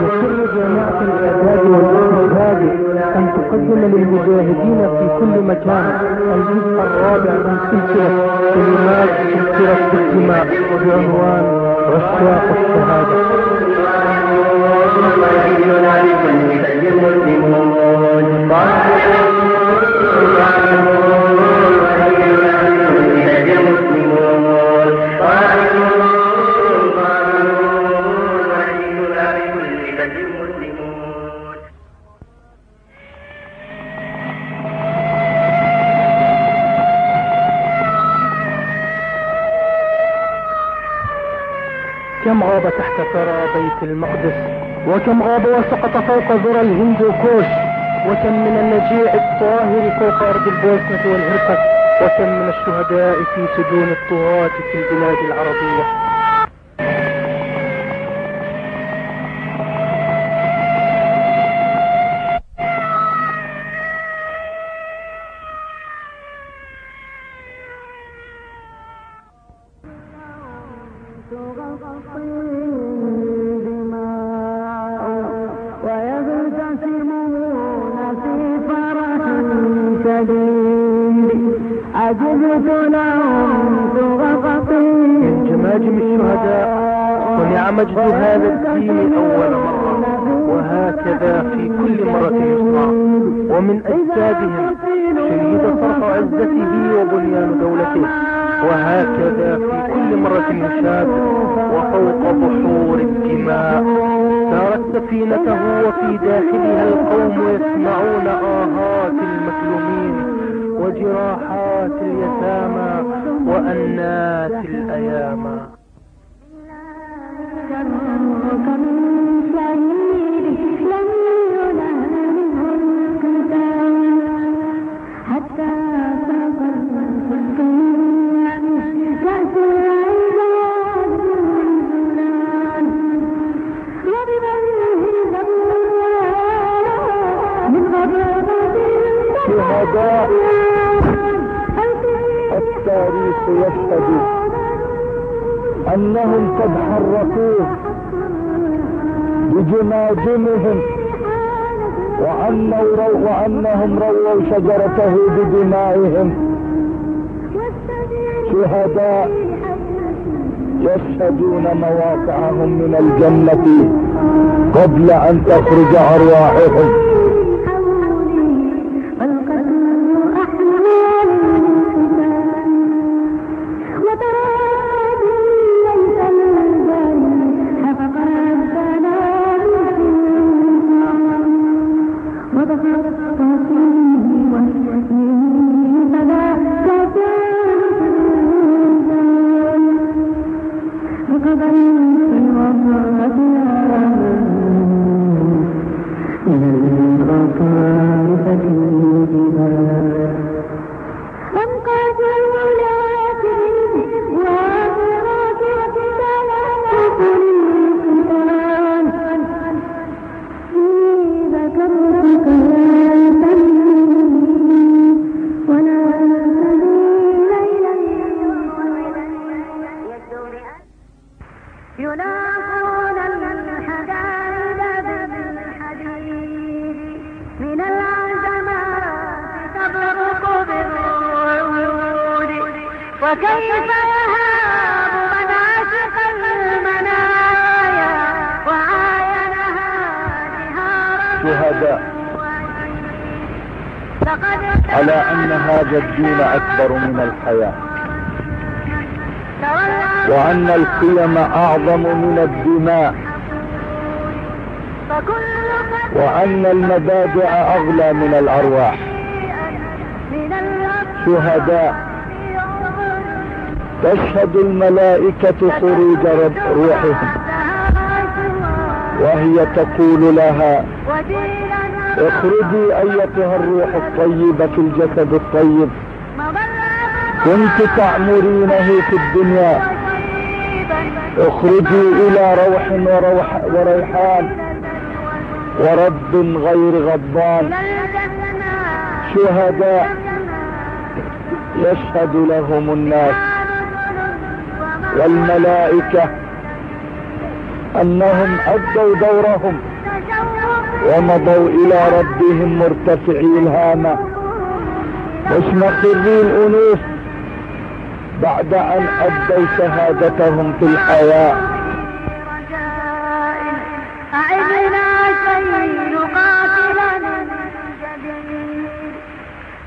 يسر جامعة الإعداد والإنتاج أن تقدم للمجاهدين في كل مكان الجزء الرابع من سلسلة كلمات سلسلة الدماء بعنوان عشاق الشهادة ويزيدنا بكل فن مسلمون كم غاب تحت ثرى بيت المقدس وكم غاب وسقط فوق ذرى الهند وكوش وكم من النجيع الطاهر فوق أرض البوسنة والهرفة وكم من الشهداء في سجون الطغاة في البلاد العربية. داخلها القوم يسمعون آهات المكلومين وجراحات اليتامى وأنات الأيام التاريخ يشهد أنهم قد حركوه بجماجمهم وأنه رو وأنهم رووا شجرته بدمائهم. شهداء يشهدون مواقعهم من الجنة قبل أن تخرج أرواحهم. وكيف يهاب من عشق المنايا وعاينها نهارا شهداء. على ان هذا الدين أكبر من الحياة. تولى وأن القيم أعظم من الدماء. وأن المبادئ أغلى من الأرض شهداء. تشهد الملائكة خروج رب- روحهم وهي تقول لها اخرجي أيتها الروح الطيبة في الجسد الطيب. كنت تعمرينه في الدنيا. اخرجي إلى روح وروح وريحان. ورب غير غضبان. شهداء يشهد لهم الناس. والملائكة أنهم أدوا دورهم ومضوا إلى ربهم مرتفعي الهامة مشمخري الأنوف بعد أن أدوا شهادتهم في الحياة.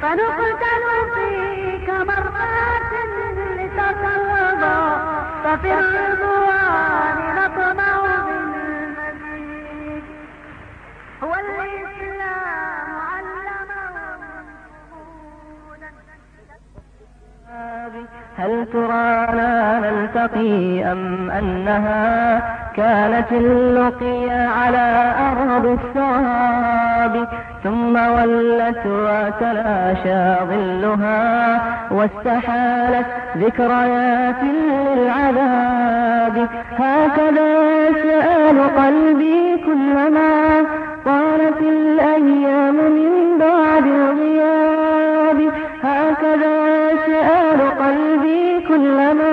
فنقتل ففي الرضوان نطمع هل ترانا نلتقي أم أنها كانت اللقيا على أرض الثواب ثم ولت وتلاشى ظلها واستحالت ذكريات للعذاب. هكذا يسأل قلبي كلما طالت الأيام من بعد الغياب. هكذا يسأل قلبي كلما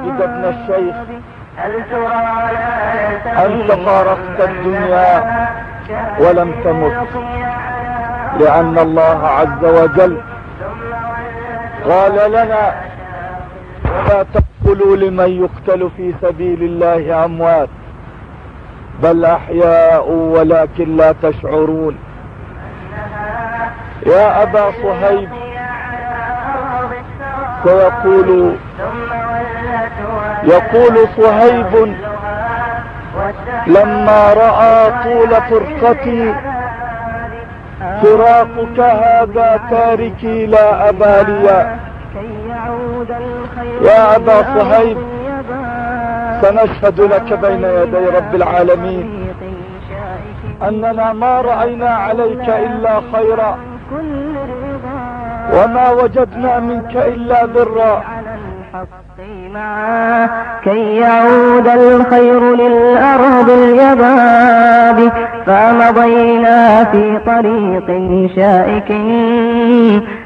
عابد ابن الشيخ لا أنت فارقت الدنيا ولم تمت لأن الله عز وجل قال لنا ولا تقولوا لمن يقتل في سبيل الله أموات بل أحياء ولكن لا تشعرون. يا أبا صهيب سيقول يقول صهيب لما رأى طول فرقتي فراقك هذا تاركي لا أبالي يا أبا صهيب سنشهد لك بين يدي رب العالمين. أننا ما رأينا عليك إلا خيرا وما وجدنا منك إلا ذرا معا. كي يعود الخير للأرض اليباب فمضينا في طريق شائك.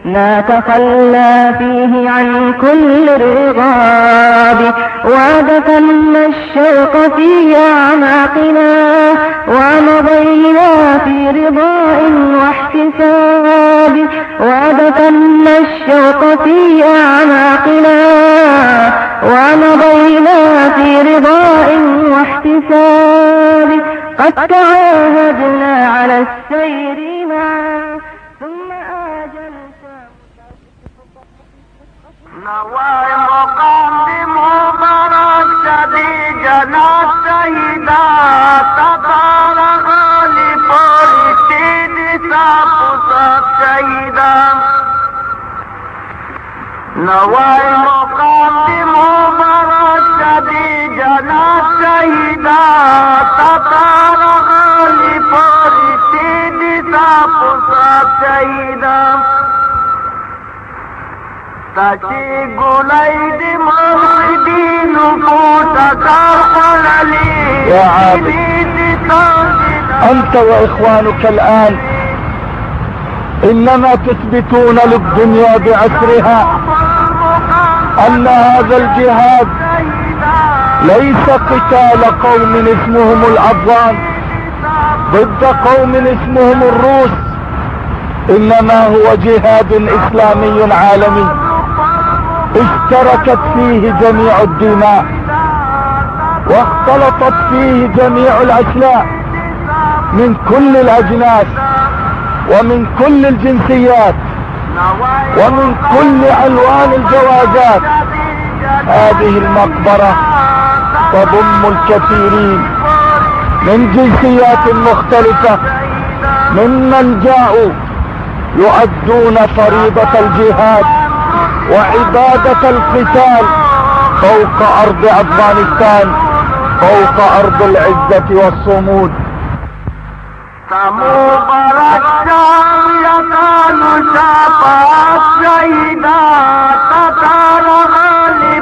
نتخلى فيه عن كل رغاب ودفنا الشوق في أعماقنا. ومضينا في رضاء واحتساب. ودفنا الشوق في أعماقنا. ومضينا في رضاء واحتساب. قد تعاهدنا على السير معا ثم آجلت نوى مقدم مبارك سديجنا سيدا تطار غالب ورشيد سابسات سيدا نوى مقدم مبارك سديجنا سيدا تطار دی يا عابد. أنت وإخوانك الآن إنما تثبتون للدنيا بعسرها أن هذا الجهاد ليس قتال قوم اسمهم الأفغان ضد قوم اسمهم الروس إنما هو جهاد إسلامي عالمي. اشتركت فيه جميع الدماء. واختلطت فيه جميع الاشلاء من كل الأجناس. ومن كل الجنسيات. ومن كل ألوان الجوازات. هذه المقبرة تضم الكثيرين من جنسيات مختلفة ممن جاءوا يؤدون فريضة الجهاد. وعبادة القتال فوق أرض أفغانستان فوق أرض العزة والصمود. سموبرك شامية شفاعت شهيدا تتار غالي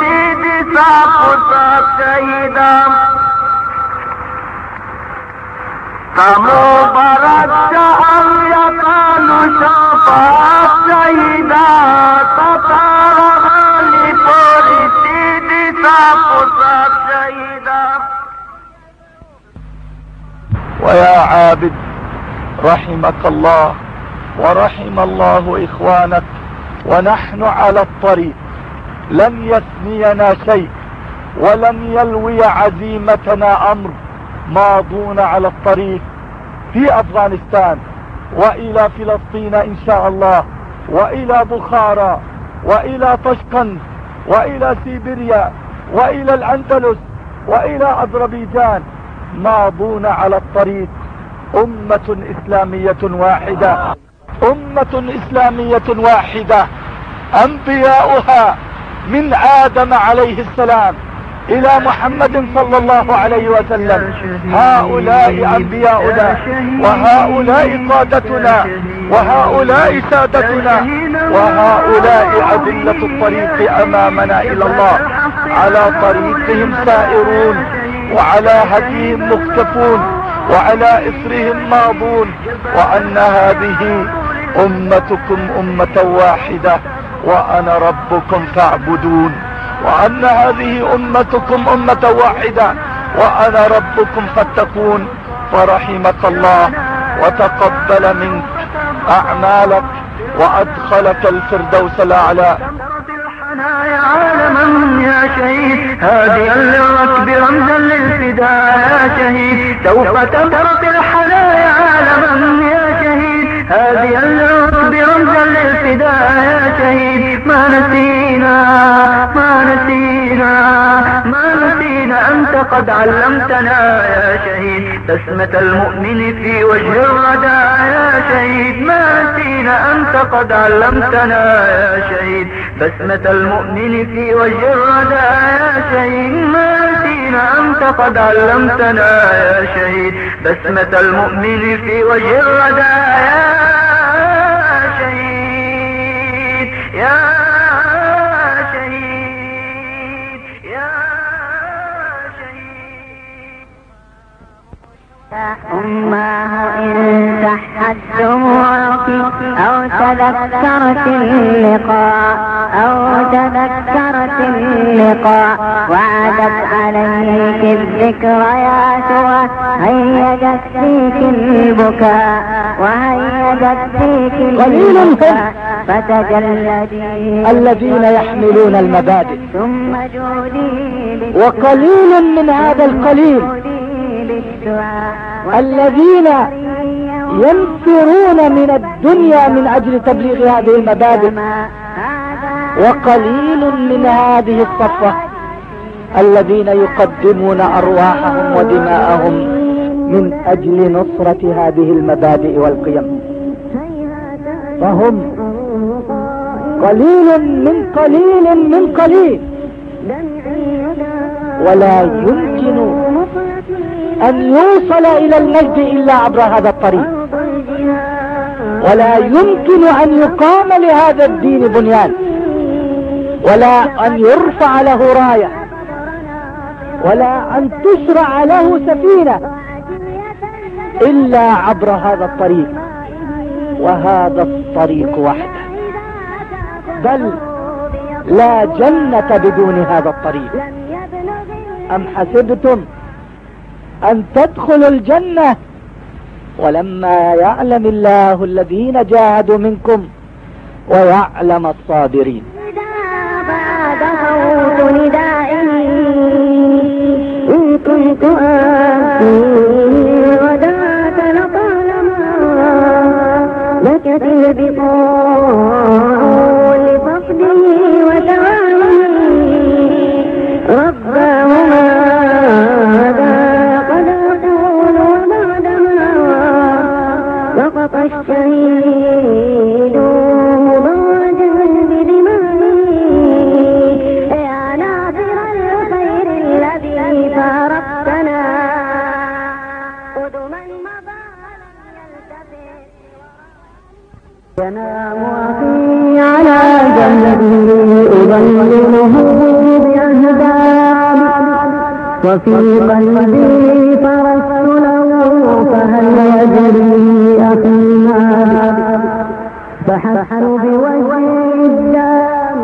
دی ساپوسات شهيدا سموبرك عابد رحمك الله ورحم الله إخوانك ونحن على الطريق. لن يثنينا شيء ولن يلوي عزيمتنا أمر ماضون على الطريق. في أفغانستان وإلى فلسطين إن شاء الله وإلى بخارى وإلى طشقند وإلى سيبيريا وإلى الأندلس وإلى أذربيجان ماضون على الطريق. أمة إسلامية واحدة. أمة إسلامية واحدة. أنبياؤها من آدم عليه السلام إلى محمد صلى الله عليه وسلم. هؤلاء أنبياؤنا وهؤلاء قادتنا وهؤلاء سادتنا وهؤلاء اذلة الطريق أمامنا إلى الله. على طريقهم سائرون وعلى هديهم مختفون. وعلى اثرهم ماضون وأن هذه أمتكم أمة واحدة وأنا ربكم فاعبدون وأن هذه أمتكم أمة واحدة وأنا ربكم فاتقون فرحمك الله وتقبل منك أعمالك وأدخلك الفردوس الأعلى الحنايا عالما يا شهيد هاديا للركب رمزا للفداء يا شهيد. سوف تبرق الحنايا عالما يا شهيد. هاديا للركب رمزا للفداء يا شهيد. ما نسينا ما نسينا ما أنت قد علمتنا يا شهيد بسمة المؤمن في وجه الردى يا شهيد ما نسينا أنت قد علمتنا يا شهيد بسمة المؤمن في وجه الردى يا شهيد ما نسينا أنت قد علمتنا يا شهيد بسمة المؤمن في وجه الردى يا شهيد يا أماه إن صحت دموعك أو تذكرت اللقاء أو تذكرت اللقاء وعدت عليك الذكريات وهيجت فيك البكاء وهيجت فيك قليل هم فتجلدي الذين يحملون المبادئ. ثم جودي وقليل من هذا القليل. الذين ينفرون من الدنيا من أجل تبليغ هذه المبادئ. وقليل من هذه الصفوة الذين يقدمون أرواحهم ودماءهم من أجل نصرة هذه المبادئ والقيم. فهم قليل من قليل من قليل. ولا يمكن أن يوصل إلى المجد إلا عبر هذا الطريق. ولا يمكن أن يقام لهذا الدين بنيان. ولا أن يرفع له راية. ولا أن تشرع له سفينة. إلا عبر هذا الطريق. وهذا الطريق وحده. بل لا جنة بدون هذا الطريق. أم حسبتم أن تدخلوا الجنة. ولما يعلم الله الذين جاهدوا منكم ويعلم الصابرين. أخي على جنبي أظلله بأهداب وفي قلبي فرست له فهل أخي ما فحسن بوجه الدام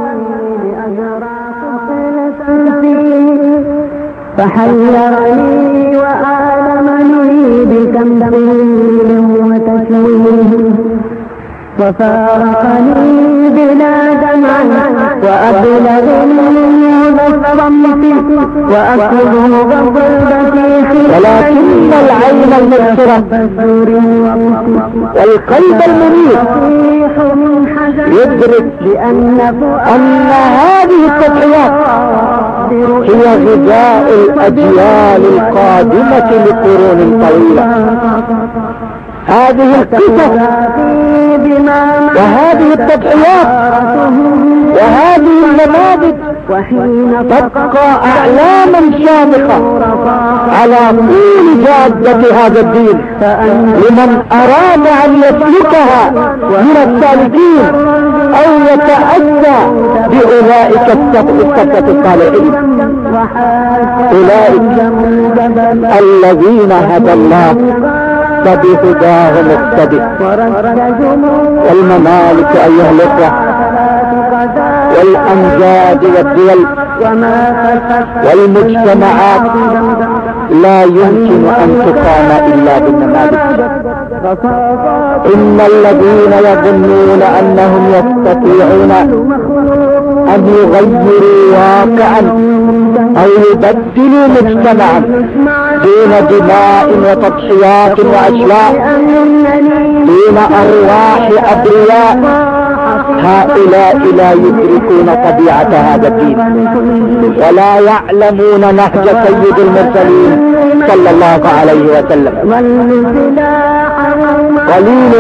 لأجراس فيه فحيرني وآلمني بتمثيل وتشويه. وفارقني بلا دمع وأبلغ بالصمت وأكل بقلبتي ولكن العين المبصرة والقلب المنيب يدرك أن هذه التضحيات هي غذاء الأجيال القادمة لقرون طويلة هذه القصص وهذه التضحيات وهذه النماذج تبقى أعلاما شامخة على طول جادة هذا الدين. لمن أراد أن يسلكها من السالكين أو يتأسى بأولئك السبعة الصالحين. أولئك الذين هدى الله فبهداه مقتدئ والممالك أيها الأخوة والأمجاد والدول. والمجتمعات. لا يمكن أن تقام إلا بالنماذج إن الذين يظنون أنهم يستطيعون أن يغيروا واقعا أو يبدلوا مجتمعا دون دماء وتضحيات وأشلاء دون أرواح أبرياء. هؤلاء لا يدركون طبيعة هذا الدين ولا يعلمون نهج سيد المرسلين صلى الله عليه وسلم. قليل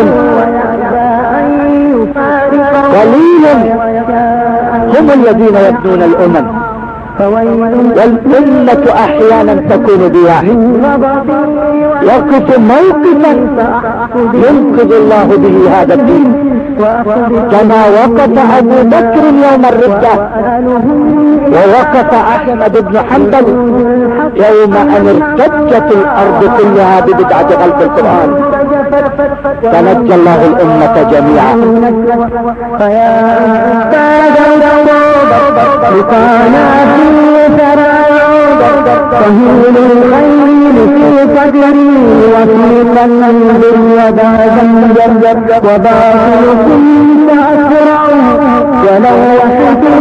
قليل هم الذين يبنون الأمم. والأمة أحيانا تكون بواحد يقف موقفا ينقذ الله به هذا الدين. كما وقف أبو بكر يوم الردة ووقف أحمد بن حنبل يوم أن ارتجت الأرض كلها ببدعة خلق القرآن. فنجى الله الأمة جميعا. لقانا في ثرى تهيل الخيل في قدري وفي قلب ودا زنجر وباطلكم فأسرعه ولو وحدي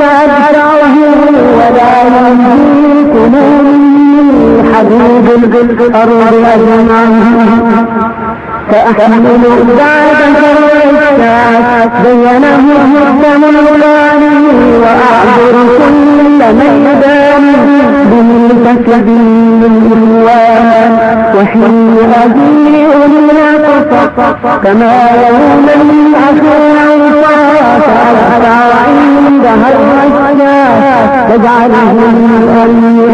فأدفعه ولا يملككم حبيب الأرض أجمعين فأحمل بعد الإساءة بينه الدم الغالي وأعذر كل ميدان بالكسب الإخوان وحين أبيع العطف كما يوم الأخير فأسعى عندها الرجاء تجعله الأمير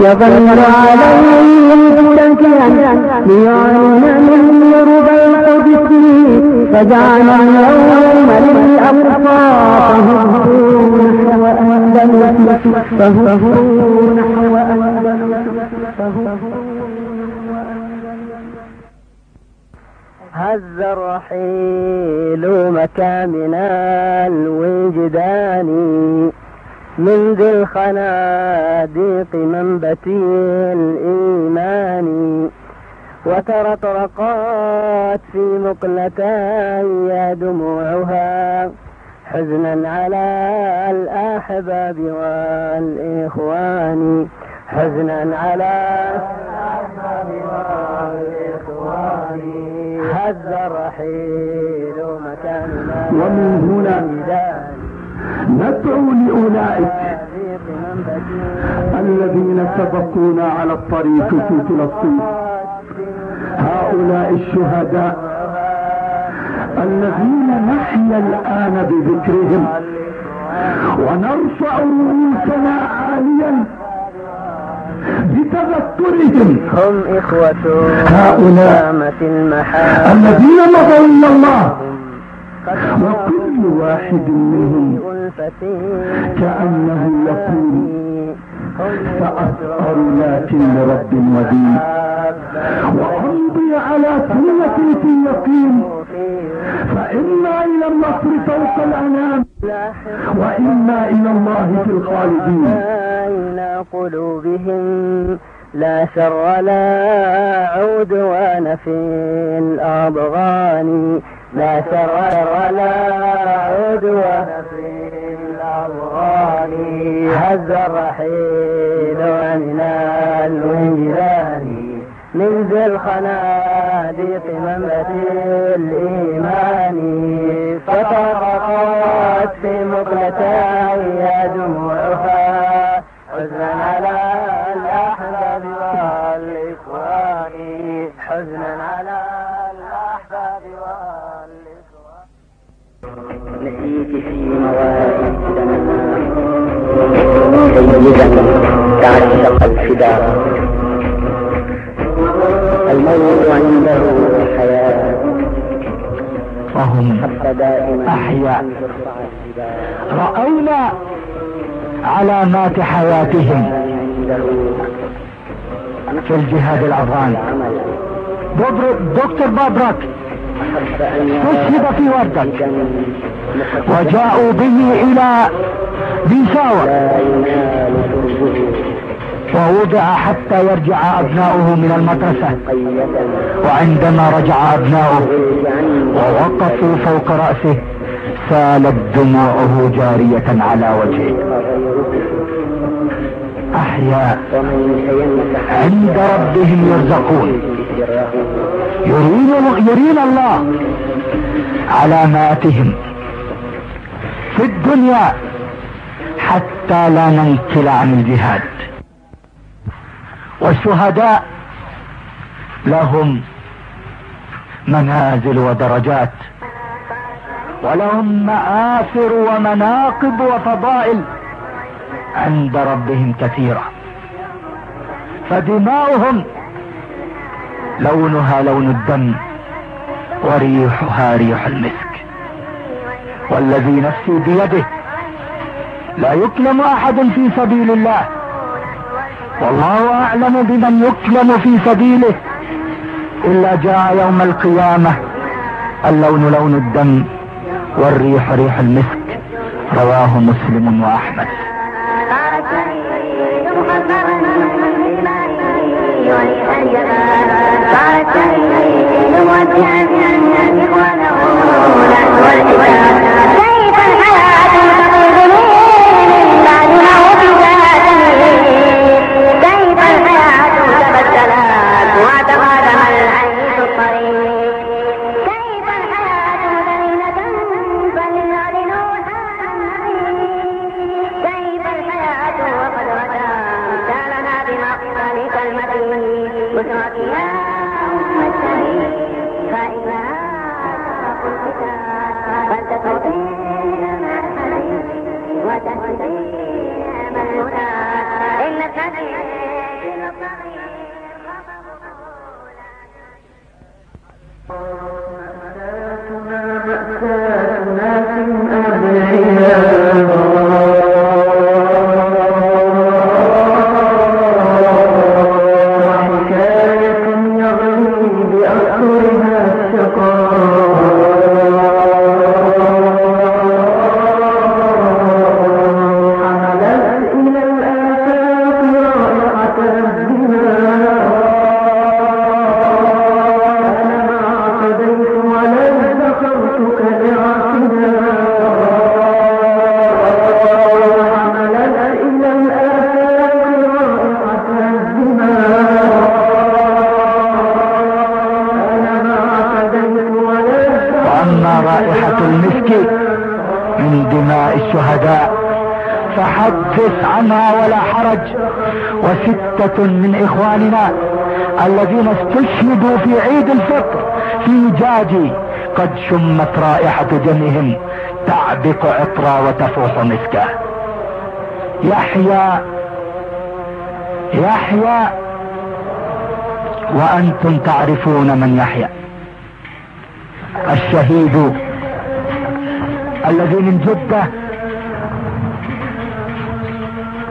يظل عليه متكئا ليعلن من ربى القدس فجعل اليوم للأقصى فهبوا نحو أندلس هز الرحيل مكامنا الوجدان من ذي الخناديق منبتي الإيمان وترطرقات في مقلتي دموعها حزنا على الأحباب والإخوان حزنا على هز الرحيل مكاننا ومن هنا ندعو لأولئك الذين سبقونا على الطريق في فلسطين. هؤلاء الشهداء الذين نحيا الآن بذكرهم ونرفع رؤوسنا عاليا بتذكرهم. هم إخوة هؤلاء الذين مضوا إلى الله. وكل واحد منهم كأنه يقول سأسأر لكن لرب ودين وأمضي على سنة في يقين فإما إلى النصر فوق الأنام. وإما إلى الله في الخالدين. إلى قلوبهم لا شر لا عدوان في الأضغان. لا شر ولا عدوان في الأضغان. هز الرحيل من الوجدان. من ذي الخنادق منبت الإيمان. فطرقت في مقلتي دموعها حزنا على الأحباب والإخوان حزنا على الأحباب والإخوان نسيت في موائد سيدا تعشق الفداء. الموت عنده حياة. فهم حتى دائما أحياء. رأينا علامات حياتهم في الجهاد الأفغاني. دكتور- بابراك استشهد في وردك. وجاءوا به إلى بيساور. ووضع حتى يرجع أبناؤه من المدرسة. وعندما رجع أبناؤه عنه ووقفوا فوق رأسه. سالت دموعه جارية على وجهه. سيمسح عند ربهم يرزقون. يرين, يرين الله علاماتهم في الدنيا حتى لا ننكل عن الجهاد. والشهداء لهم منازل ودرجات. ولهم مآثر ومناقب وفضائل عند ربهم كثيرة. فدماؤهم لونها لون الدم وريحها ريح المسك. والذي نفسي بيده لا يكلم أحد في سبيل الله. والله أعلم بمن يكلم في سبيله. إلا جاء يوم القيامة اللون لون الدم والريح ريح المسك رواه مسلم واحمد كيف الشهداء. فحدث عنها ولا حرج. وستة من إخواننا الذين استشهدوا في عيد الفطر في جاجي قد شمت رائحة دمهم تعبق عطرا وتفوح مسكا يحيى يحيى وأنتم تعرفون من يحيى. الشهيد الذي من جدة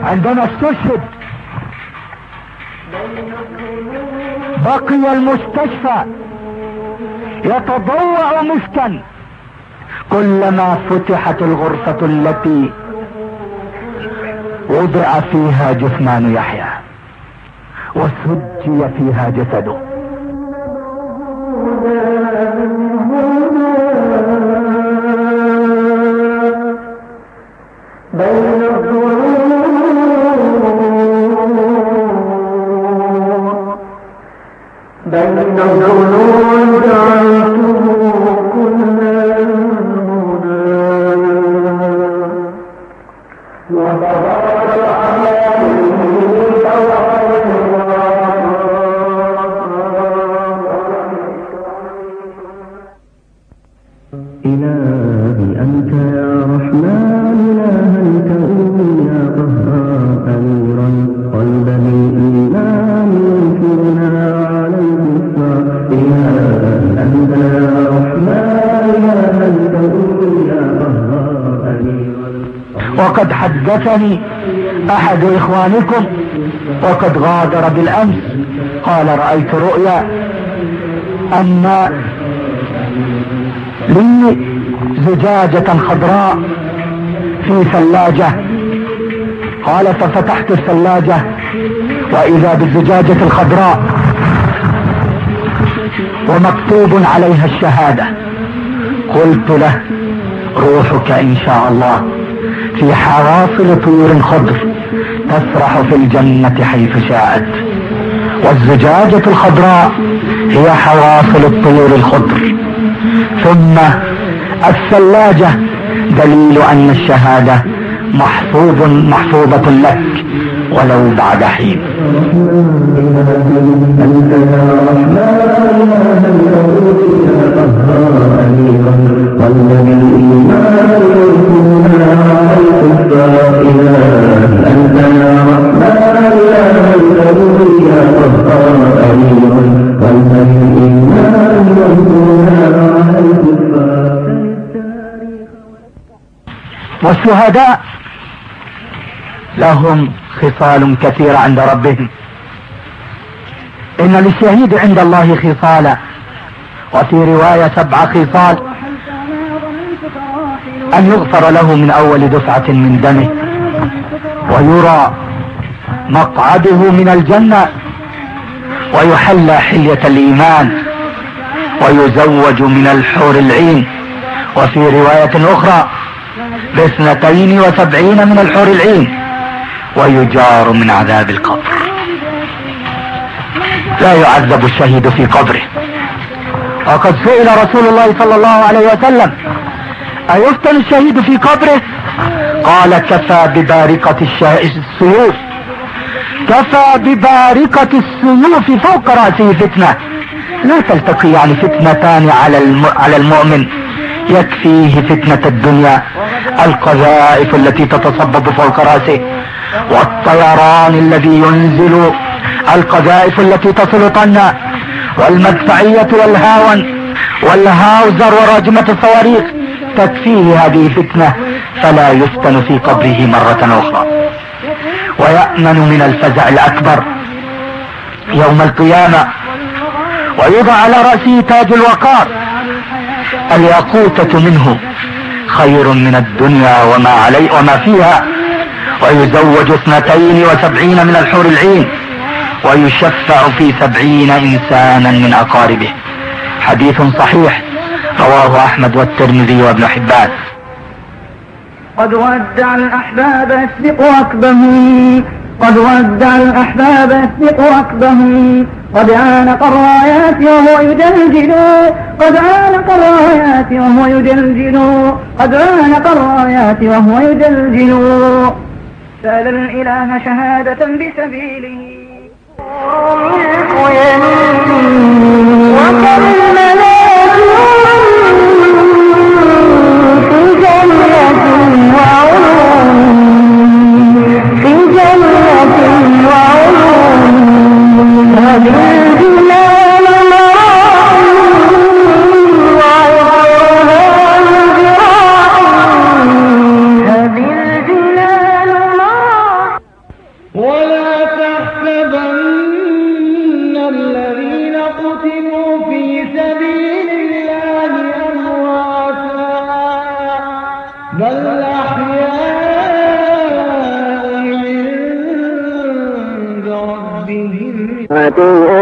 عندما استشهد. بقي المستشفى. يتضوع مسكا كلما فتحت الغرفة التي وضع فيها جثمان يحيى وسجي فيها جسده. حدثني أحد إخوانكم وقد غادر بالأمس. قال رأيت رؤيا أن لي زجاجة خضراء في ثلاجة. قال ففتحت الثلاجة وإذا بالزجاجة الخضراء ومكتوب عليها الشهادة. قلت له روحك إن شاء الله. في حواصل طيور خضر تسرح في الجنة حيث شاءت. والزجاجة الخضراء هي حواصل الطيور الخضر. ثم الثلاجة دليل أن الشهادة محفوظ محفوظة لك. ولو بعد حين. والشهداء لهم خصال كثيرة عند ربهم. إن للشهيد عند الله خصالا. وفي رواية سبع خصال. أن يغفر له من أول دفعة من دمه. ويرى مقعده من الجنة. ويحلى حلية الإيمان. ويزوج من الحور العين. وفي رواية أخرى. باثنتين وسبعين من الحور العين. ويجار من عذاب القبر. لا يعذب الشهيد في قبره. وقد سئل رسول الله صلى الله عليه وسلم أيفتن الشهيد في قبره؟ قال كفى ببارقة السيوف. كفى ببارقة السيوف فوق رأسه فتنة. لا تلتقي يعني فتنتان على. على المؤمن. يكفيه فتنة الدنيا القذائف التي تتصبب فوق رأسه والطيران الذي ينزل القذائف التي تصل طنا والمدفعية والهاون والهاوزر وراجمة الصواريخ. تكفيه هذه فتنة فلا يفتن في قبره مرة أخرى. ويأمن من الفزع الأكبر يوم القيامة ويوضع على رأسه تاج الوقار الياقوتة منه. خير من الدنيا وما علي وما فيها. ويزوج اثنتين وسبعين من الحور العين. ويشفع في سبعين إنسانا من أقاربه. حديث صحيح. رواه أحمد والترمذي وابن حبان. قد ودع الأحباب يسبق ركبهم. قد ودع الأحباب يسبق ركبهم. قد عانق الرايات وهو يجلجل. قد عانق الرايات وهو يجلجل. قد عانق الرايات وهو يجلجل. سأل الإله شهادة بسبيله. وكم الملاك هذه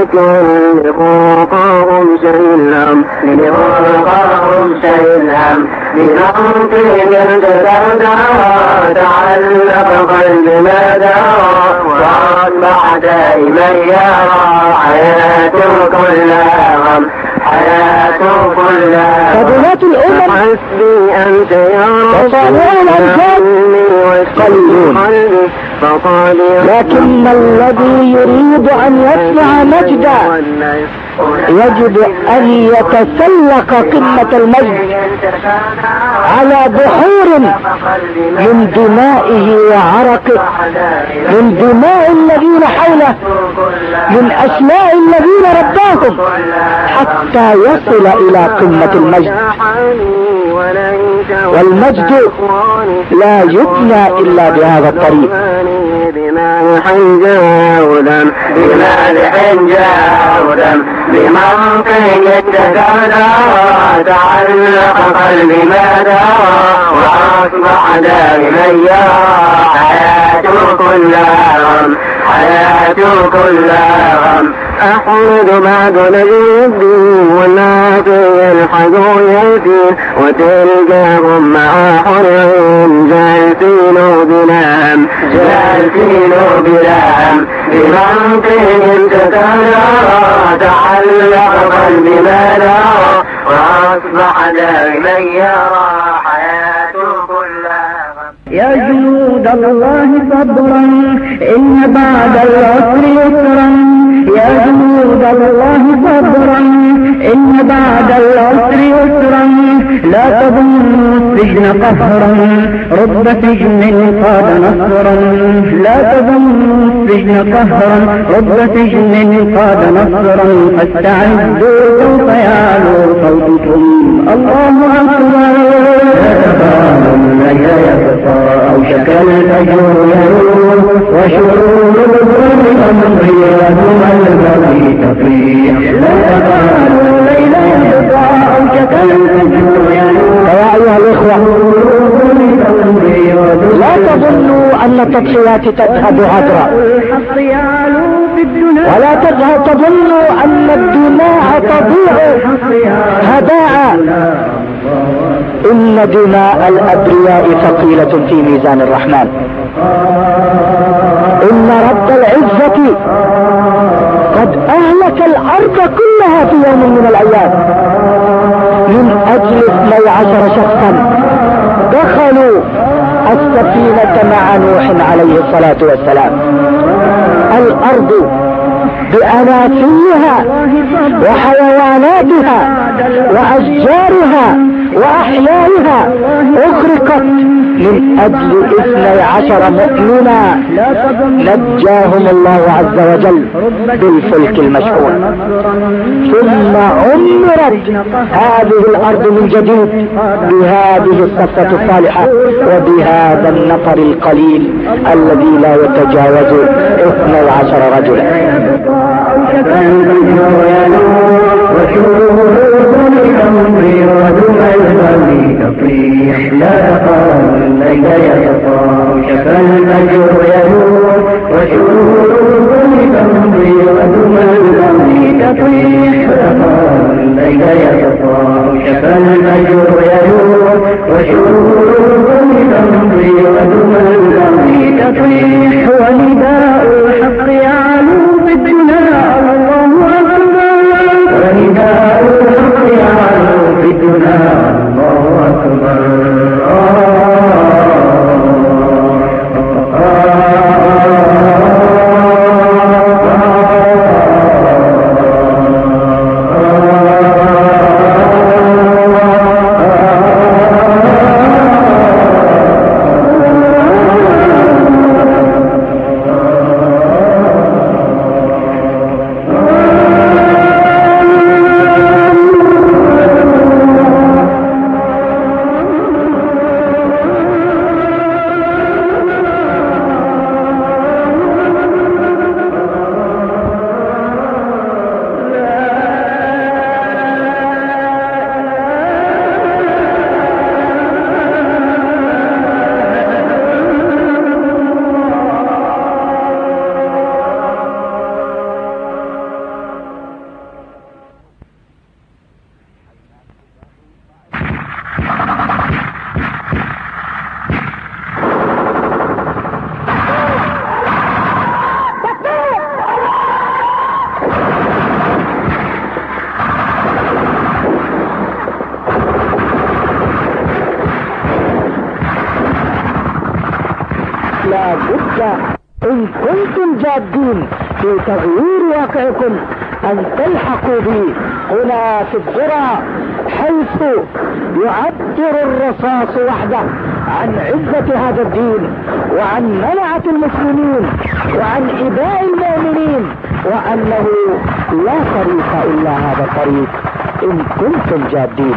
خطيئة لفوقهم شيئا لفوقهم شيئا بمنطق تتبدا تعلق قلب مدى وأصبح دائما يرى حياته كلها غم حياته كلها فضلات الأمم حسبي أنت يا رب قليلون. قلبي لكن الذي يريد أن يصنع مجدا يجب أن يتسلق قمة المجد على بحور من دمائه وعرقه من دماء الذين حوله من أسماء الذين رباهم حتى يصل إلى قمة المجد والمجد لا يبنى إلا بهذا الطريق. بمالح جاودا بمالح جاودا بمنطق التكادى تعلق قلبي مدى وأصبح دائما يرى حياته كلها غم حياته كلها غم أحمد بعد نجد والناس يلحقوا يأتي وتلقاهم مع حرهم جالسين بلام جالسين بلام بمنطق تتلى تعلق قلبي مدى وأصبح دائما يرى حياته كلها. يا جنود الله صبرا إن بعد العسر يسرا. جنود الله صبرا إن بعد العسر يسرا لا تظن السجن قهرا رب سجن قاد نصرا. لا تظن السجن قهرا رب سجن قاد نصرا. فاستعدوا سوف يعلو صوتكم. الله أكبر. أو شكل الفجر يروح. وشرور الأمر يدوم البغي تطيح لا يبقى فيا أيها الإخوة لا تظنوا أن التضحيات تذهب الدنيا ولا تظنوا أن الدماء تضيع هباء إن دماء الأبرياء ثقيلة في ميزان الرحمن. إن رب العزة قد أهلك الأرض كلها في يوم من الأيام. من أجل اثني عشر شخصا دخلوا السفينة مع نوح عليه الصلاة والسلام. الأرض بأناسيها وحيواناتها وأشجارها وأحيائها أغرقت. من أجل اثني عشر مؤمنا نجاهم الله عز وجل بالفلك المشحون. ثم عمرت هذه الأرض من جديد بهذه الصفة الصالحة وبهذا النفر القليل الذي لا يتجاوز اثني عشر رجلا. لا تقال الليل يتطار شفى الفجر ينور وشرور كل تمضي ودم الأمر تطيح تقال الليل يتطار شفى الفجر ينور وشرور كل تمضي ودم الأمر تطيح ونداء الحق يعلو الله أكبر لا بد إن كنتم جادين في تغيير واقعكم أن تلحقوا بي هنا في الذرة حيث يعبر الرصاص وحده عن عزة هذا الدين وعن منعة المسلمين وعن إباء المؤمنين وأنه لا طريق إلا هذا الطريق. إن كنتم جادين.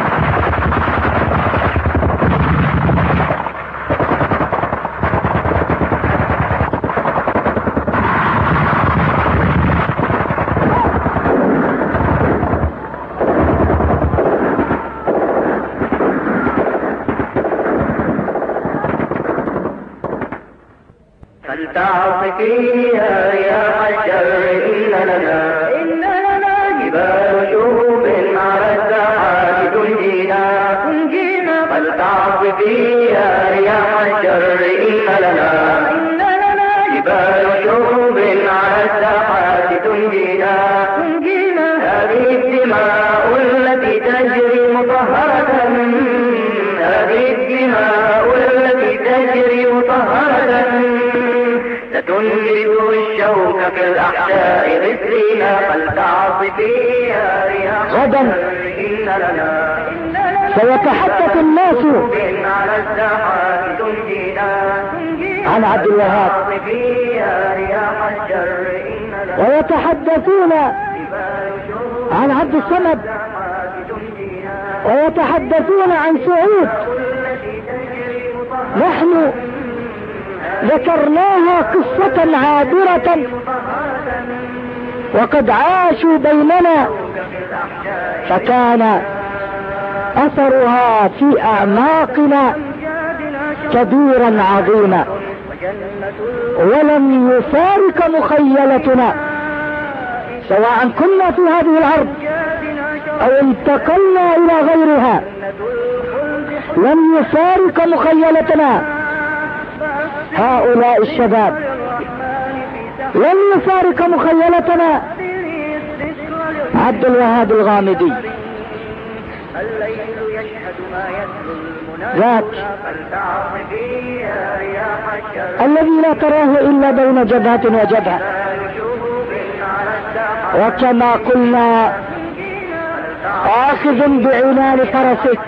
لنا ويتحدثون عن عبد الصمد ويتحدثون عن سعود نحن ذكرناها قصة عابرة وقد عاشوا بيننا فكان أثرها في أعماقنا كبيرا عظيما. ولم يفارق مخيلتنا سواء كنا في هذه الأرض أو انتقلنا إلى غيرها لم يفارق مخيلتنا. هؤلاء الشباب لم يفارق مخيلتنا. عبد الوهاب الغامدي. ذاك. الذي لا تراه إلا بين جبهة وجبهة. وكما قلنا آخذ بعنان فرسه.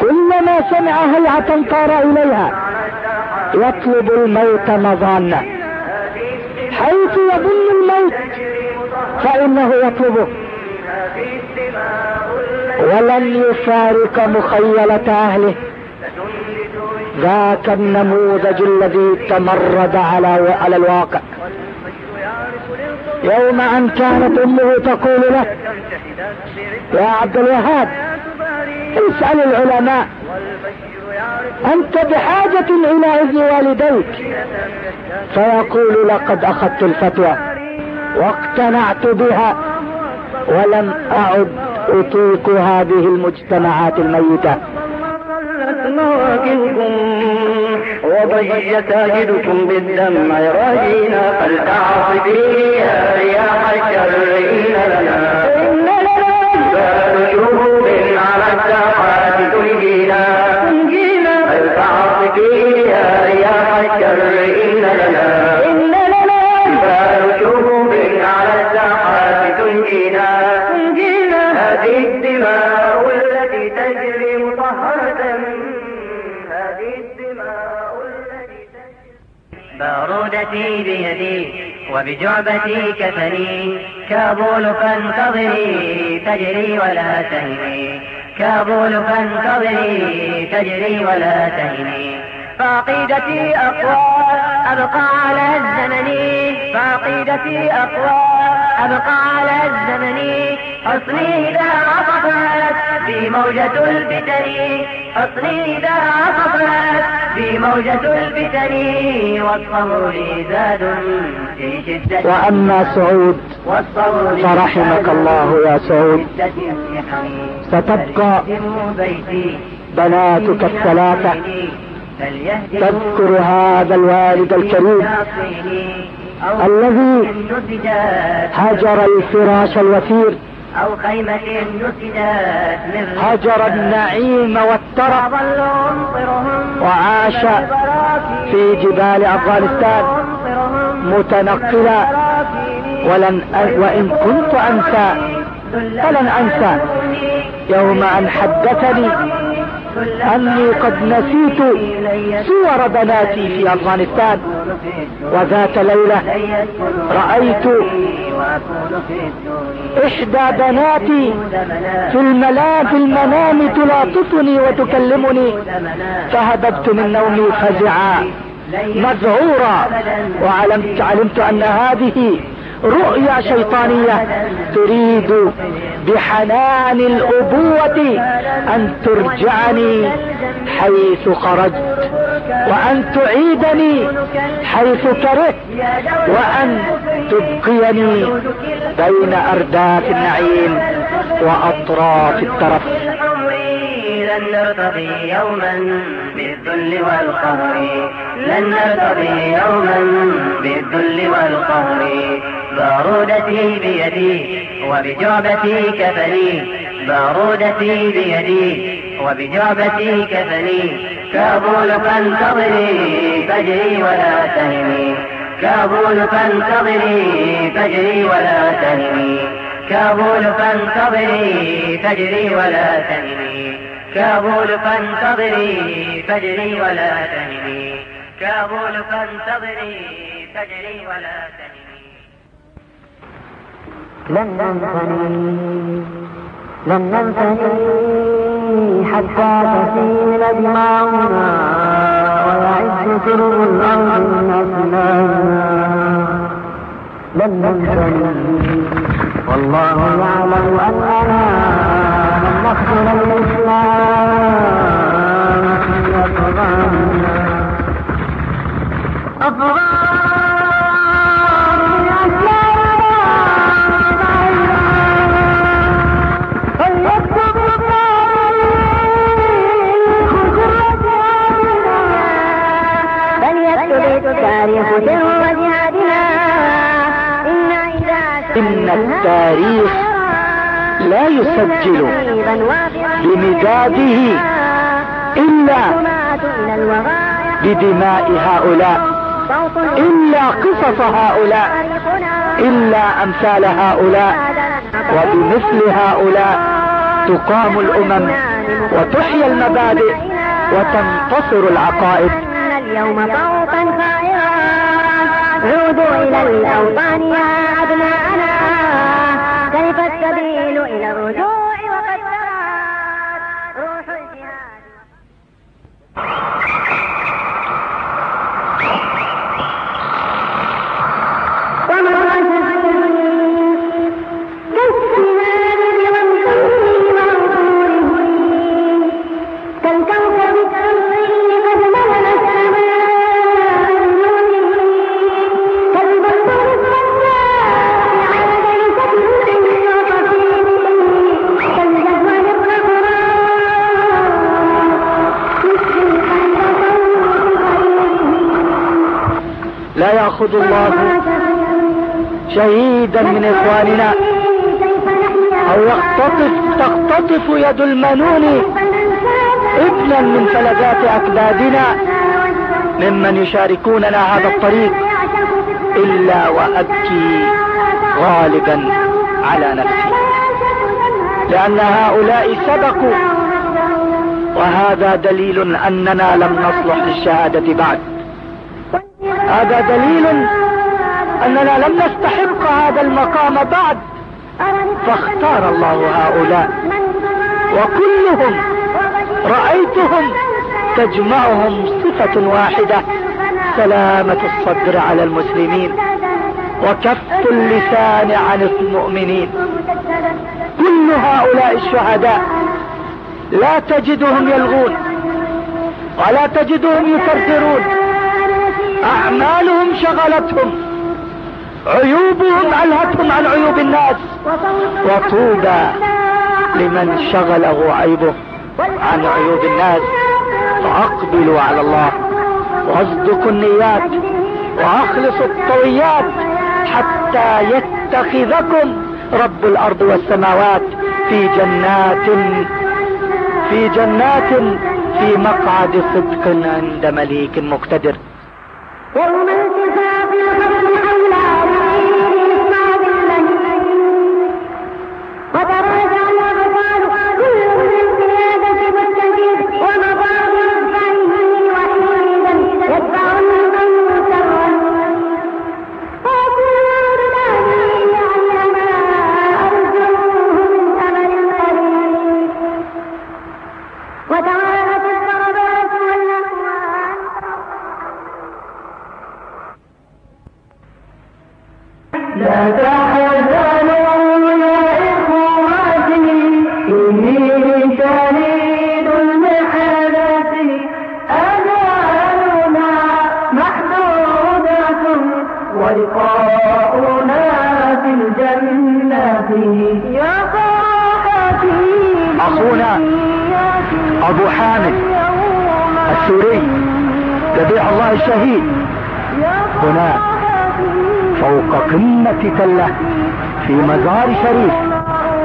كلما سمع هيعة طار إليها يطلب الموت مظانا. حيث يظن الموت فإنه يطلبه. ولن يفارق مخيلة أهله. ذاك النموذج الذي تمرد على على الواقع. يوم أن كانت أمه تقول له يا عبد الوهاب اسأل العلماء أنت بحاجة إلى إذن والديك. فيقول لقد أخذت الفتوى واقتنعت بها ولم أعد أطيق هذه المجتمعات الميتة. بالدمع فلتعصفيها رياح الشر إن لنا. وبجعبتي كفني كابول فانتظري تجري ولا تهني. كابول فانتظري تجري ولا تهني. فعقيدتي أقوى أبقى على الزمن. فعقيدتي أقوى أبقى على الزمن. أصلي إذا عطفت في موجة الفتن أصلي إذا عطفت في موجة الفتن والصبر زاد في شدة. وأما سعود فرحمك الله يا سعود. ستبقى بناتك الثلاثة. تذكر هذا الوالد الكريم الذي هجر الفراش الوثير أو خيمة نسجت من هجر النعيم والترف وعاش في جبال أفغانستان متنقلا. ولن أ... وإن كنت أنسى فلن أنسى. يوم أن حدثني أني قد نسيت صور بناتي في أفغانستان. وذات ليلة رأيت إحدى بناتي في الملا في المنام تلاطفني وتكلمني. فهببت من نومي فزعا مذعورا وعلمت علمت أن هذه رؤيا شيطانية تريد بحنان الأبوة أن ترجعني حيث خرجت وأن تعيدني حيث كرهت وأن تبقيني بين أرداف النعيم وأطراف الترف لن نرتضي يوما بالذل والقهر لن نرتضي يوما بالذل والقهر. بارودتي بيدي وبجعبتي كفني. بارودتي بيدي وبجعبتي كفني. كابول فانتظري فجري ولا تهمي كابول فانتظري فجري ولا تهمي كابول فانتظري فجري ولا تهمي كابول فانتظري فجري ولا تهمي كابول فانتظري فجري ولا تهمي لن ننثني لن ننثني حتى تسيل دماؤنا ويعز ترب الأرض من أسناننا لن ننثني والله يعلم أننا لن نخسر الإسلام. في أفغاننا التاريخ سر جهادنا إن إذا إن التاريخ لا يسجل بمداده إلا بدماء هؤلاء إلا قصص هؤلاء إلا أمثال هؤلاء وبمثل هؤلاء تقام الأمم وتحيا المبادئ وتنتصر العقائد. اليوم عودوا إلى الأوطان يا أبناءنا. كيف السبيل إلى الرجوع؟ لا يأخذ الله شهيدا من إخواننا. أو يختطف تختطف يد المنون ابنا من فلذات أكبادنا ممن يشاركوننا هذا الطريق إلا وأبكي غالبا على نفسي. لأن هؤلاء سبقوا وهذا دليل أننا لم نصلح للشهادة بعد. هذا دليل أننا لم نستحق هذا المقام بعد. فاختار الله هؤلاء. وكلهم رأيتهم تجمعهم صفة واحدة سلامة الصدر على المسلمين وكف اللسان عن المؤمنين. كل هؤلاء الشهداء لا تجدهم يلغون ولا تجدهم يكررون. أعمالهم شغلتهم عيوبهم ألهتهم عن عيوب الناس وطوبى لمن شغله عيبه عن عيوب الناس. فأقبلوا على الله وأصدقوا النيات وأخلصوا الطويات حتى يتخذكم رب الأرض والسماوات في جنات في جنات في مقعد صدق عند مليك مقتدر. يوم انتفاع في الخلق في مزار شريف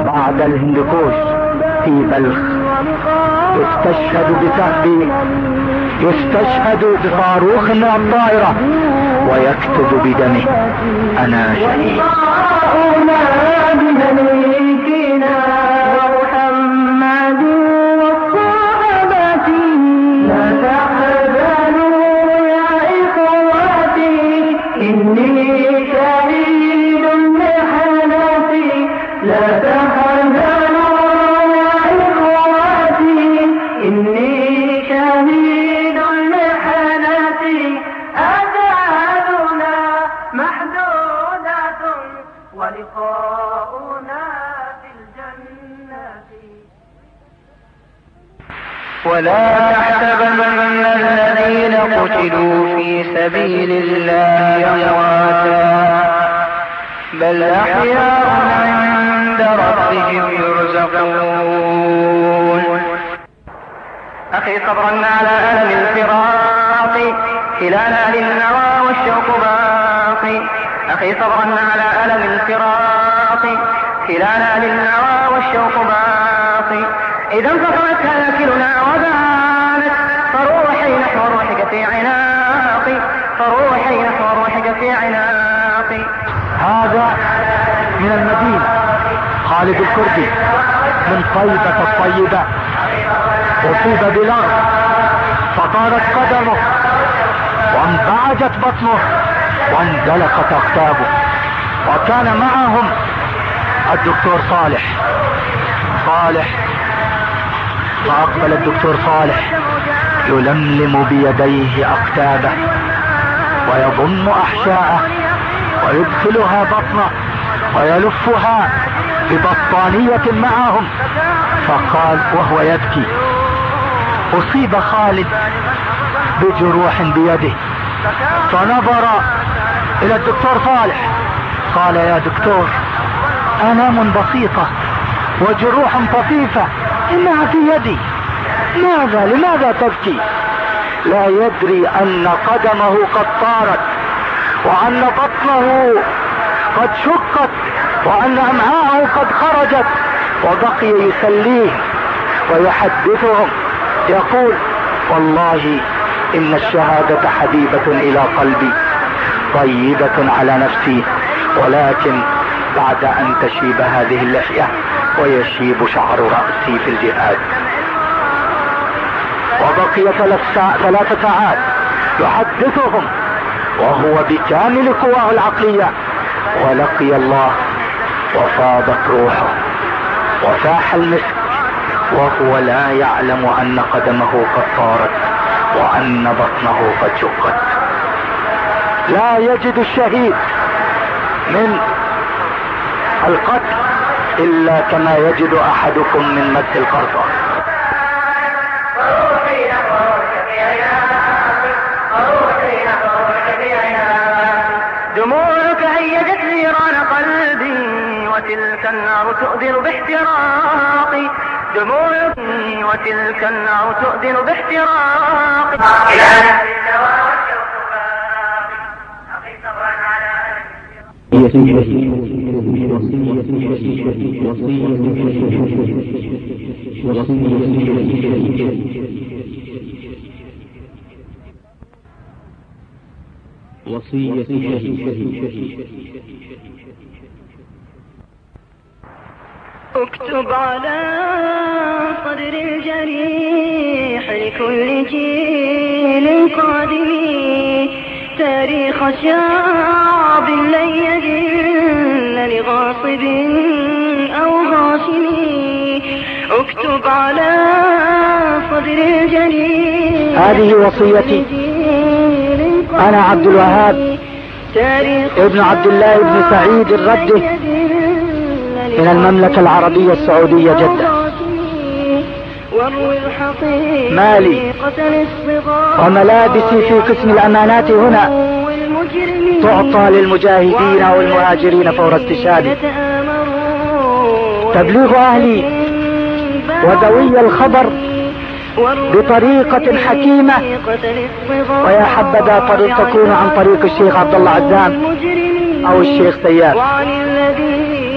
بعد الهندكوش في بلخ. يستشهد بسهم يستشهد بصاروخ من الطائرة ويكتب بدمه أنا شهيد. قتلوا في سبيل الله أمواتا. بل أحياء عند ربهم يرزقون. أخي صبرا على ألم الفراق كلانا للنوى والشوق باقي. أخي صبرا على ألم الفراق كلانا للنوى والشوق باقي. إذا انفصلت هلاكلنا وبانت فروحي نحو روحك في عناقي فروحي نحو روحك في عناقي. هذا من المدينة خالد الكردي من طيبة الطيبة. أصيب بلار فطارت قدمه وانبعجت بطنه واندلقت أقتابه وكان معهم الدكتور صالح. صالح فأقبل الدكتور صالح. يلملم بيديه أقتابه ويضم أحشاءه ويدخلها بطنه ويلفها ببطانية معهم فقال وهو يبكي أصيب خالد بجروح بيده فنظر إلى الدكتور صالح قال يا دكتور آلام بسيطة وجروح طفيفة إنها في يدي ماذا لماذا تبكي؟ لا يدري أن قدمه قد طارت وأن بطنه قد شقت وأن أمعاءه قد خرجت وبقي يسليه ويحدثهم يقول والله إن الشهادة حبيبة إلى قلبي طيبة على نفسي ولكن بعد أن تشيب هذه اللحية ويشيب شعر رأسي في الجهاد. وبقي ثلاث ساعات. يحدثهم وهو بكامل قواه العقلية. ولقي الله وفاضت روحه. وفاح المسك. وهو لا يعلم أن قدمه قد طارت وأن بطنه قد شقت. لا يجد الشهيد من القتل إلا كما يجد أحدكم من مد القرصه دموعك وتلك النار تؤذن باحتراقي سيدي وصية اكتب على صدر الجريح لكل جيل قادم تاريخ شعب لن يذل لغاصب أو غاشم. اكتب على صدر الجريح هذه وصيتي أنا عبد الوهاب ابن عبد الله بن سعيد الرده من المملكة العربية السعودية جدة مالي وملابسي في قسم الأمانات هنا تعطى للمجاهدين والمهاجرين فور استشهاد تبليغ أهلي وذوي الخبر بطريقة حكيمة. ويا حبذا تكون عن طريق الشيخ عبد الله عزام أو الشيخ سياف.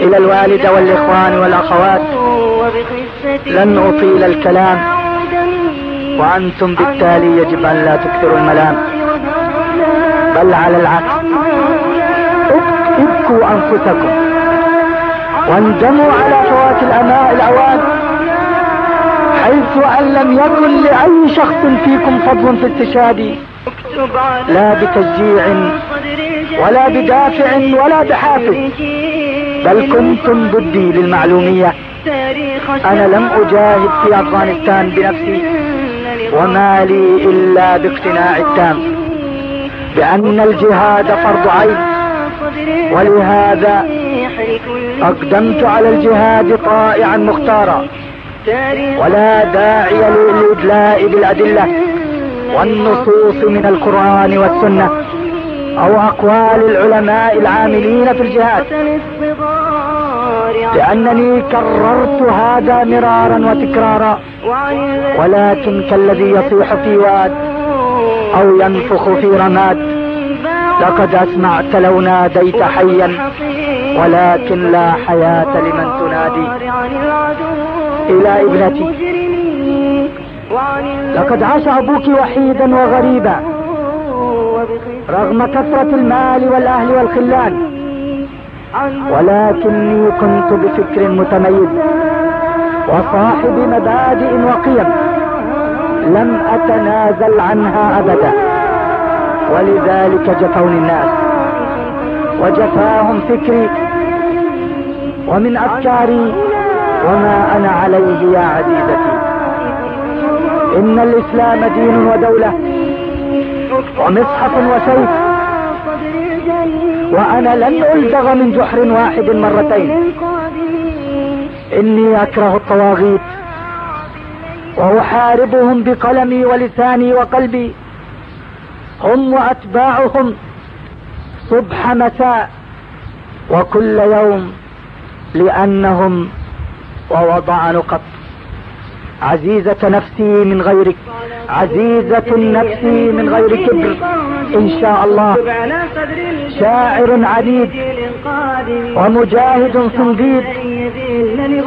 إلى الوالدة والإخوان والأخوات. لن أطيل الكلام. وأنتم بالتالي يجب أن لا تكثروا الملام. بل على العكس. ابكوا أنفسكم. واندموا على فوات الأماء الأوان. حيث أن لم يكن لأي شخص فيكم فضل في استشهادي لا بتشجيع ولا بدافع ولا بحافز. بل كنتم ضدي للمعلومية. أنا لم أجاهد في أفغانستان بنفسي وما لي إلا باقتناع التام بأن الجهاد فرض عين ولهذا أقدمت على الجهاد طائعا مختارا ولا داعي للإدلاء بالأدلة والنصوص من القرآن والسنة. أو أقوال العلماء العاملين في الجهاد. لأنني كررت هذا مرارا وتكرارا. ولكن كالذي يصيح في واد أو ينفخ في رماد لقد أسمعت لو ناديت حيا ولكن لا حياة لمن تنادي. إلى ابنتي. لقد عاش أبوك وحيدا وغريبا. رغم كثرة المال والأهل والخلان. ولكني كنت بفكر متميز وصاحب مبادئ وقيم لم أتنازل عنها أبدا. ولذلك جفوني الناس وجفاهم فكري ومن أفكاري وما أنا عليه يا عزيزتي. إن الإسلام دين ودولة ومصحف وسيف وأنا لن ألدغ من جحر واحد مرتين. إني أكره الطواغيت. وأحاربهم بقلمي ولساني وقلبي. هم وأتباعهم صبح مساء. وكل يوم لأنهم ووضع نقط. عزيزة نفسي من غيرك عزيزة نفسي من غير كبر إن شاء الله شاعر عديد ومجاهد صنديد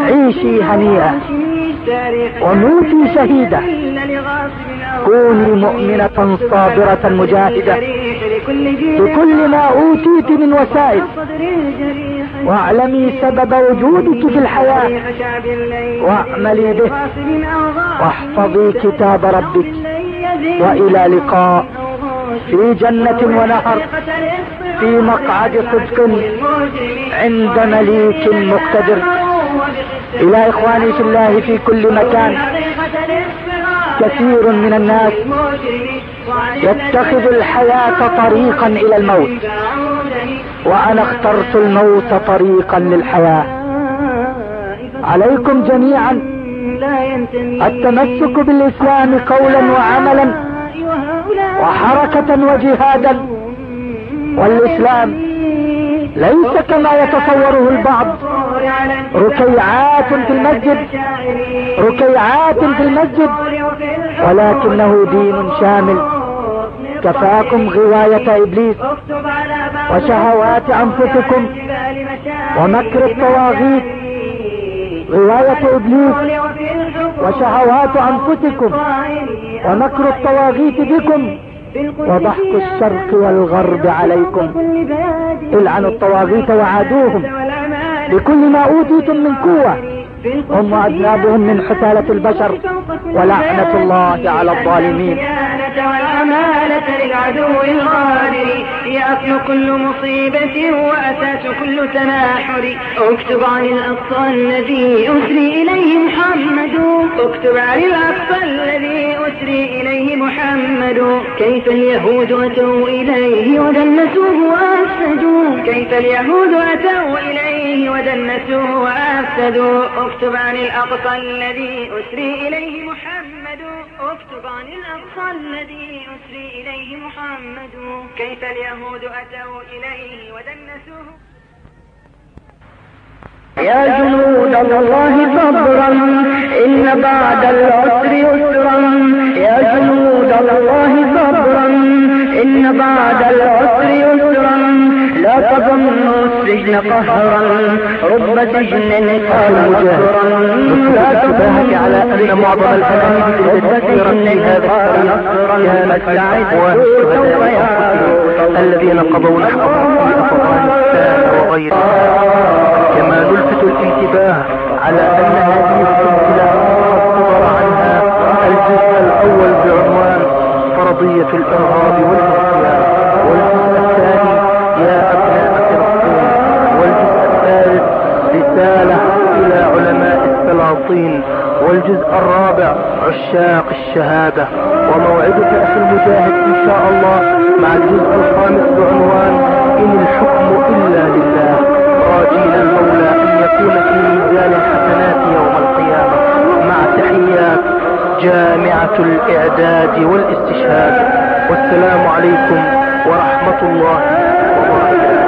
عيشي هنيئة وموتي شهيدة كوني مؤمنة صابرة مجاهدة. بكل ما أوتيت من وسائل. واعلمي سبب وجودك في الحياة. واعملي به. واحفظي كتاب ربك. وإلى لقاء. في جنة ونهر. في مقعد صدق. عند مليك مقتدر. إلى إخواني في الله في كل مكان. كثير من الناس يتخذ الحياة طريقا إلى الموت وأنا اخترت الموت طريقا للحياة. عليكم جميعا التمسك بالإسلام قولا وعملا وحركة وجهادا والإسلام ليس كما يتصوره البعض. ركيعات في المسجد. ركيعات في المسجد. ولكنه دين شامل. كفاكم غواية بعض وشهوات مشاعر ومكر الطواغيت. غواية الحقوق وشهوات أنفسكم ومكر الطواغيت بكم. وضحك الشرق والغرب عليكم. إلعنوا الطواغيت وعادوهم. بكل ما أوتيتم من قوة. هم وأذنابهم من حثالة البشر ولعنة الله على الظالمين. والعمالة للعدو الغادر هي أصل كل مصيبة وأساس كل تناحر. اكتب عن الأقصى الذي أسري إليه محمد. اكتب عن الأقصى الذي أسري إليه محمد. كيف اليهود أتوا إليه ودنسوه وأفسدوا. كيف اليهود أتوا إليه ودنسوه وأفسدوا. اكتب عن الأقصى الذي أسري إليه محمد. اكتب عن الأقصى الذي أسري إليه محمد. كيف اليهود أتوا إليه ودنسوه يا جنود الله صبرا إن بعد العسر يسرا. يا جنود الله صبرا إن بعد العسر يسرا. لا تظنوا السجن قهرا رب سجن قال مسرا لا تباهك على أن معظم الأنامل رب سجن قال نصرا فاستعدوا سوف يعلو الذين قضوا نحبهم في أفغانستان وغيرها كما نلفت الانتباه على أن هذه السلسلة صدر عنها الجزء الأول بعنوان فرضية الإرهاب والعصيان والجزء الثاني يا أبناء فلسطين الثالث رسالة إلى علماء السلاطين والجزء الرابع عشاق الشهادة وموعدك أخي المجاهد إن شاء الله مع الجزء الخامس بعنوان إن الحكم إلا لله. راجين المولى أن يكون في ميزان الحسنات يوم القيامة. مع تحيات جامعة الإعداد والاستشهاد. والسلام عليكم ورحمة الله وبركاته.